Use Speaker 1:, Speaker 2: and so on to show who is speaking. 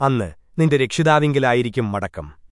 Speaker 1: അന്ന് നിന്റെ രക്ഷിതാവിങ്കിലായിരിക്കും മടക്കം